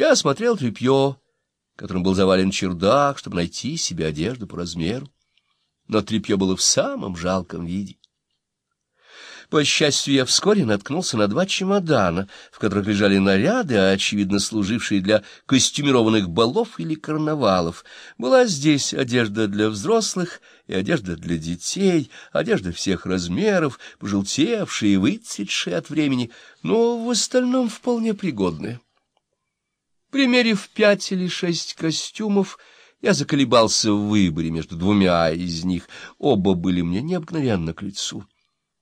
Я осмотрел тряпье, которым был завален чердак, чтобы найти себе одежду по размеру. Но тряпье было в самом жалком виде. По счастью, я вскоре наткнулся на два чемодана, в которых лежали наряды, очевидно служившие для костюмированных балов или карнавалов. Была здесь одежда для взрослых и одежда для детей, одежда всех размеров, пожелтевшая и выцветшая от времени, но в остальном вполне пригодная. Примерив пять или шесть костюмов, я заколебался в выборе между двумя из них. Оба были мне необыкновенно к лицу.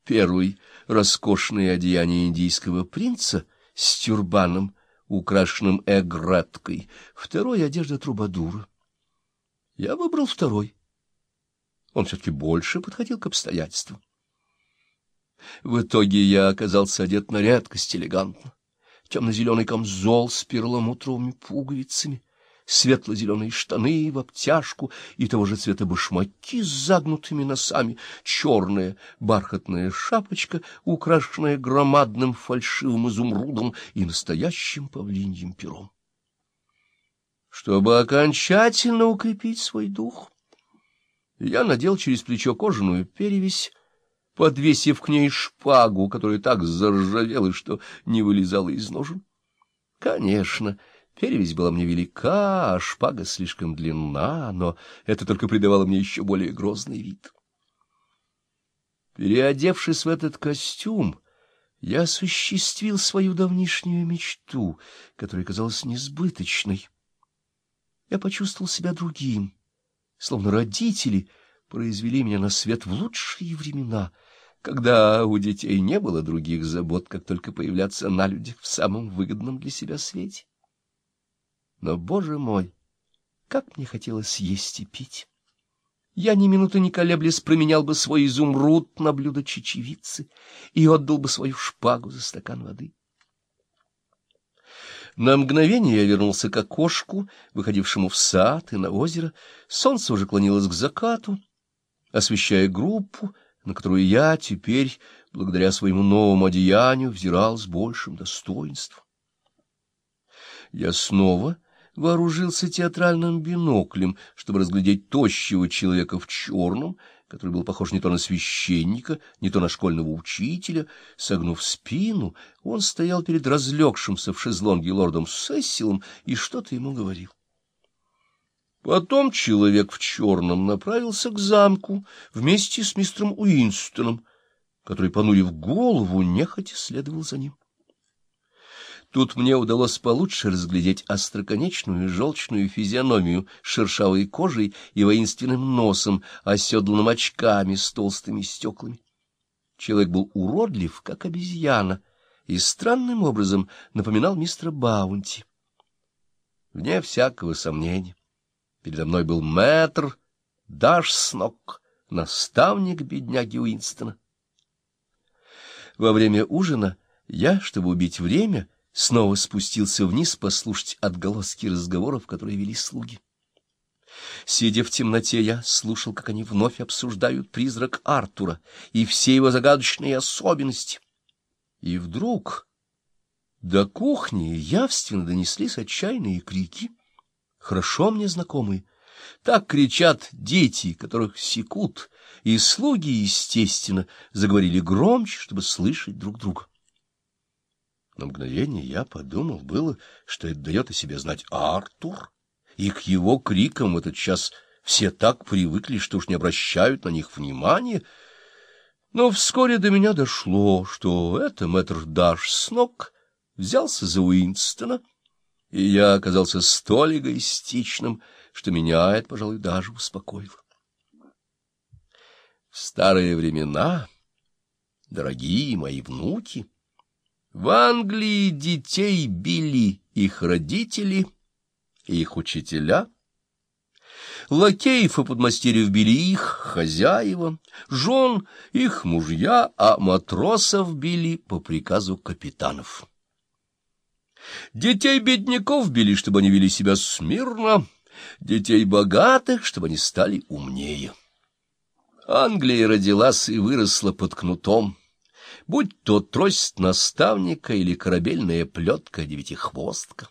Первый — роскошное одеяние индийского принца с тюрбаном, украшенным эграткой, второй — одежда трубадура. Я выбрал второй. Он все-таки больше подходил к обстоятельствам. В итоге я оказался одет на редкость элегантно. Темно-зеленый камзол с перламутровыми пуговицами, светло-зеленые штаны в обтяжку и того же цвета башмаки с загнутыми носами, черная бархатная шапочка, украшенная громадным фальшивым изумрудом и настоящим павлиньим пером. Чтобы окончательно укрепить свой дух, я надел через плечо кожаную перевязь, подвесив к ней шпагу, которая так заржавела, что не вылезала из ножен. Конечно, — Перевязь была мне велика, а шпага слишком длинна, но это только придавало мне еще более грозный вид. Переодевшись в этот костюм, я осуществил свою давнишнюю мечту, которая казалась несбыточной. Я почувствовал себя другим, словно родители произвели меня на свет в лучшие времена, когда у детей не было других забот, как только появляться на людях в самом выгодном для себя свете. Но, боже мой, как мне хотелось есть и пить! Я ни минуты не колеблясь променял бы свой изумруд на блюдо чечевицы и отдал бы свою шпагу за стакан воды. На мгновение я вернулся к окошку, выходившему в сад и на озеро. Солнце уже клонилось к закату, освещая группу, на которую я теперь, благодаря своему новому одеянию, взирал с большим достоинством. Я снова вооружился театральным биноклем, чтобы разглядеть тощего человека в черном, который был похож не то на священника, не то на школьного учителя. Согнув спину, он стоял перед разлегшимся в шезлонге лордом Сессилом и что-то ему говорил. Потом человек в черном направился к замку вместе с мистером Уинстоном, который, понурив голову, нехотя следовал за ним. Тут мне удалось получше разглядеть остроконечную желчную физиономию шершавой кожей и воинственным носом, оседланным очками с толстыми стеклами. Человек был уродлив, как обезьяна, и странным образом напоминал мистера Баунти. Вне всякого сомнения, передо мной был мэтр Дашснок, наставник бедняги Уинстона. Во время ужина я, чтобы убить время, снова спустился вниз послушать отголоски разговоров, которые вели слуги. Сидя в темноте, я слушал, как они вновь обсуждают призрак Артура и все его загадочные особенности. И вдруг до кухни явственно донеслись отчаянные крики, хорошо мне знакомые. Так кричат дети, которых секут, и слуги, естественно, заговорили громче, чтобы слышать друг друга. На мгновение я подумал было, что это дает о себе знать Артур, и к его крикам в этот час все так привыкли, что уж не обращают на них внимания. Но вскоре до меня дошло, что это мэтр Даш Снок взялся за Уинстона, и я оказался столь эгоистичным, что меня это, пожалуй, даже успокоило. В старые времена, дорогие мои внуки, в Англии детей били их родители и их учителя. Лакеев и подмастерьев били их хозяева, жен их мужья, а матросов били по приказу капитанов. Детей бедняков били, чтобы они вели себя смирно, детей богатых, чтобы они стали умнее. Англия родилась и выросла под кнутом будь то трость наставника или корабельная плетка девятихвостка.